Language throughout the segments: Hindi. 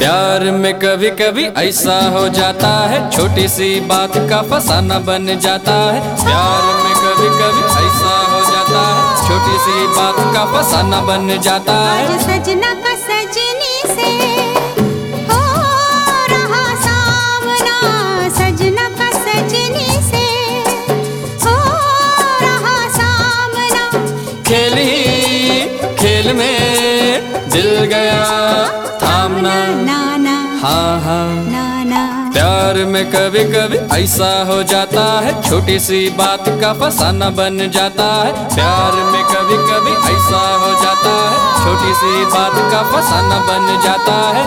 कभी कभी ऐसा हो जाता है छोटी सी बात का फसाना बन जाता है। प्यार में कभी कभी ऐसा हो जाता है छोटी सी बात का फसाना बन जाता है। आज सजना का सजनी से हो रहा सामना सजना का सजनी से हो रहा सामना। खेली खेल में दिल गया थामना हाँ हाँ। नाना प्यार में कभी कभी ऐसा हो जाता है छोटी सी बात का फसाना बन जाता है। प्यार में कभी कभी ऐसा हो जाता है छोटी सी बात का फसाना बन जाता है।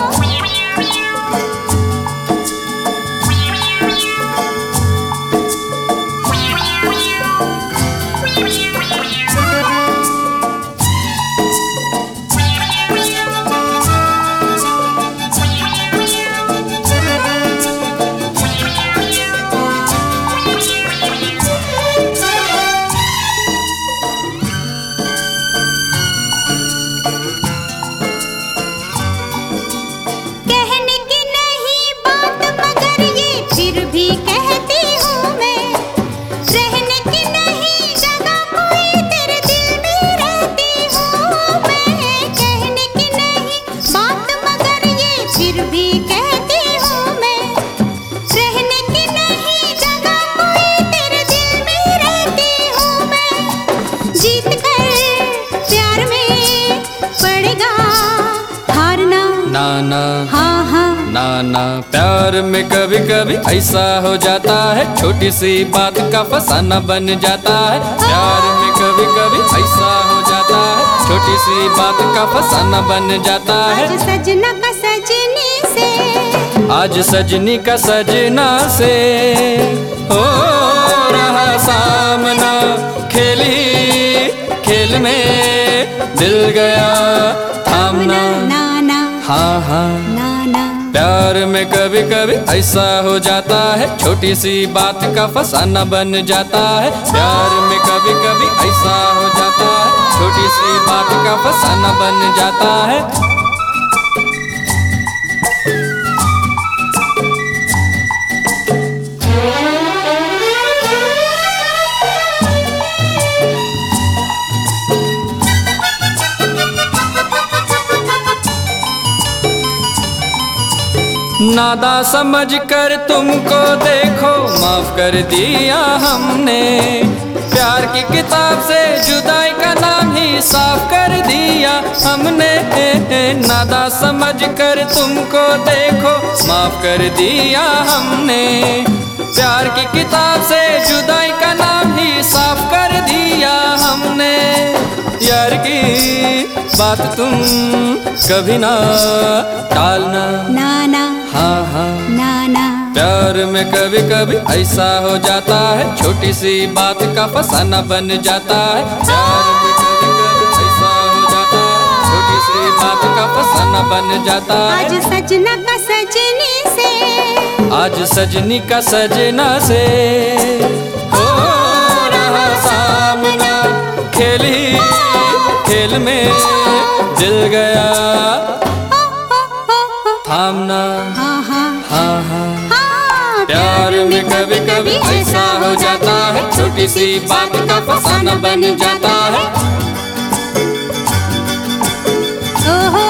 नाना प्यार में कभी कभी ऐसा हो जाता है छोटी सी बात का फसाना बन जाता है। प्यार में कभी कभी ऐसा हो जाता है छोटी सी बात का फसाना बन जाता है। सजना का सजनी से। आज सजनी का सजना से। हो रहा सामना खेली खेल में दिल गया थामना। हाँ हाँ। प्यार में कभी कभी ऐसा हो जाता है छोटी सी बात का फसाना बन जाता है। प्यार में कभी कभी ऐसा हो जाता है छोटी सी बात का फसाना बन जाता है। नादा समझ कर तुमको देखो, माफ़ कर दिया हमने। प्यार की किताब से जुदाई का नाम ही साफ़ कर दिया हमने। नादा समझ कर तुमको देखो, माफ़ कर दिया हमने। प्यार की किताब से जुदाई का नाम ही साफ़ कर दिया हमने। यार की बात तुम कभी ना टालना। नाना हाँ हाँ। नाना। प्यार में कभी कभी ऐसा हो जाता है छोटी सी बात का फसाना बन जाता है। प्यार में कभी कभी ऐसा हो जाता है छोटी सी बात का फसाना बन जाता आज सजना का सजनी से। आज सजनी का सजना से। हो रहा सामना खेली खेल में दिल गया। थामना। हाँ, प्यार में कभी कभी ऐसा हो जाता है। छोटी सी बात का फसाना बन जाता है। ओहो